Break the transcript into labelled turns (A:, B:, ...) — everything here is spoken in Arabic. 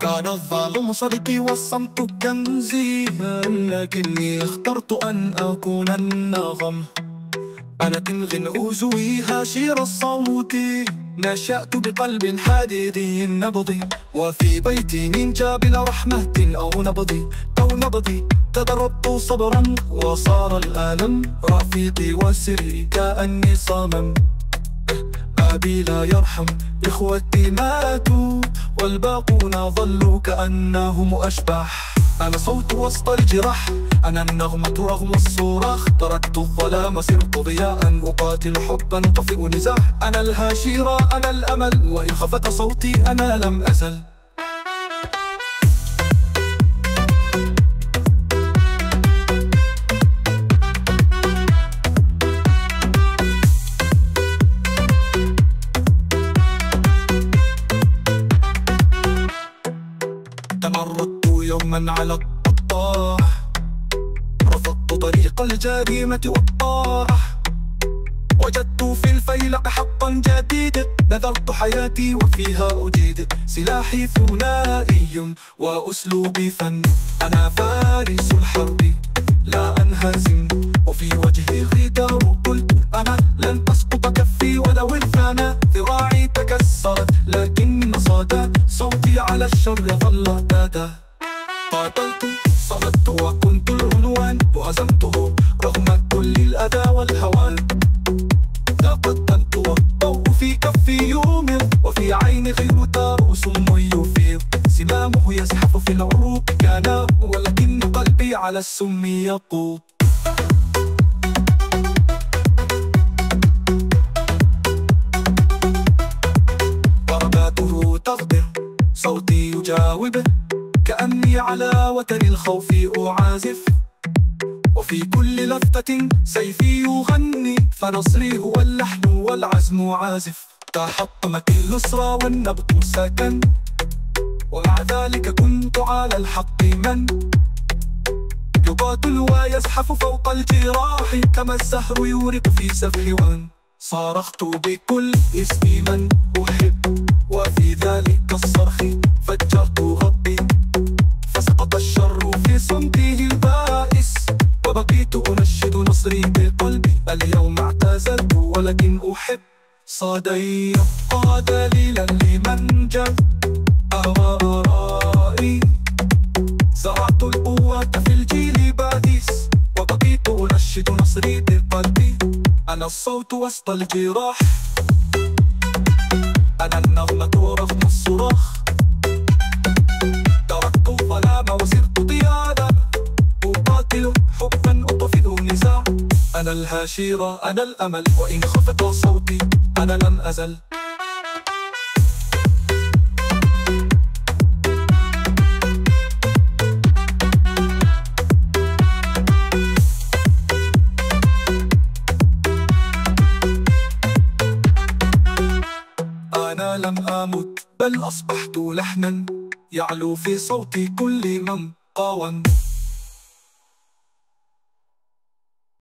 A: كان الظالم صديقي والصمت كنزي لكني اخترت أن أكون النغم. أنا تنغن أزويها شير الصوت. نشأت بقلب حديدي نبضي. وفي بيتي نينجا بلا رحمة أو نبضي. أو نبضي. تدربت صبرا وصار الألم رفيقي وسري كأني صمم. أبي لا يرحم. إخوتي ماتوا والباقون ظلوا كأنهم أشباح. أنا صوت وسط الجراح. أنا النغمة رغم الصراخ تركت الظلام صرت ضياء. أقاتل حبا طفئ نزاح. أنا الهاشيرة أنا الأمل. وإن خفت صوتي أنا لم أزل. يوما على القطاع رفضت طريق الجريمة والطاح. وجدت في الفيلق حقا جديد. نذرت حياتي وفيها أجيد. سلاحي ثنائي وأسلوبي فن. أنا فارس الحرب لا أنهزم. وفي وجهي غدار قلت أنا لن تسقط كفي ولو انثنى ذراعي تكسرت. لكن صدى صوتي على الشر ظل اهتدى قاتلت صمدت وكنت العنوان وهزمته رغم كل الأذى والهوان تقدمت والضوء في كفي يومر وفي عيني غير ترؤس يفيض. سمامه يزحف في العروق كان ولكن قلبي على السم يقود ضرباته تغدر صوتي يجاوبه. على وتر الخوف أعازف. وفي كل لفتة سيفي يغني فنصري هو اللحن والعزم عازف. تحطمت اليسرى والنبض سكن ومع ذلك كنت على الحق من. يقاتل ويزحف فوق الجراح كما الزهر يورق في سفح صارخت بكل اسم من أحب ولكن أحب صدى يبقى دليلا لمن جد أهوى آرائي زرعت القوة في الجيل باديس وبقيت أنشد نصري بقلبي. أنا الصوت وسط الجراح. أنا النغمة رغم الصراخ. أنا الهاشيرة أنا الأمل. وإن خفت صوتي أنا لم أزل. أنا لم أمت بل أصبحت لحنا. يعلو في صوتي كل من قاوم.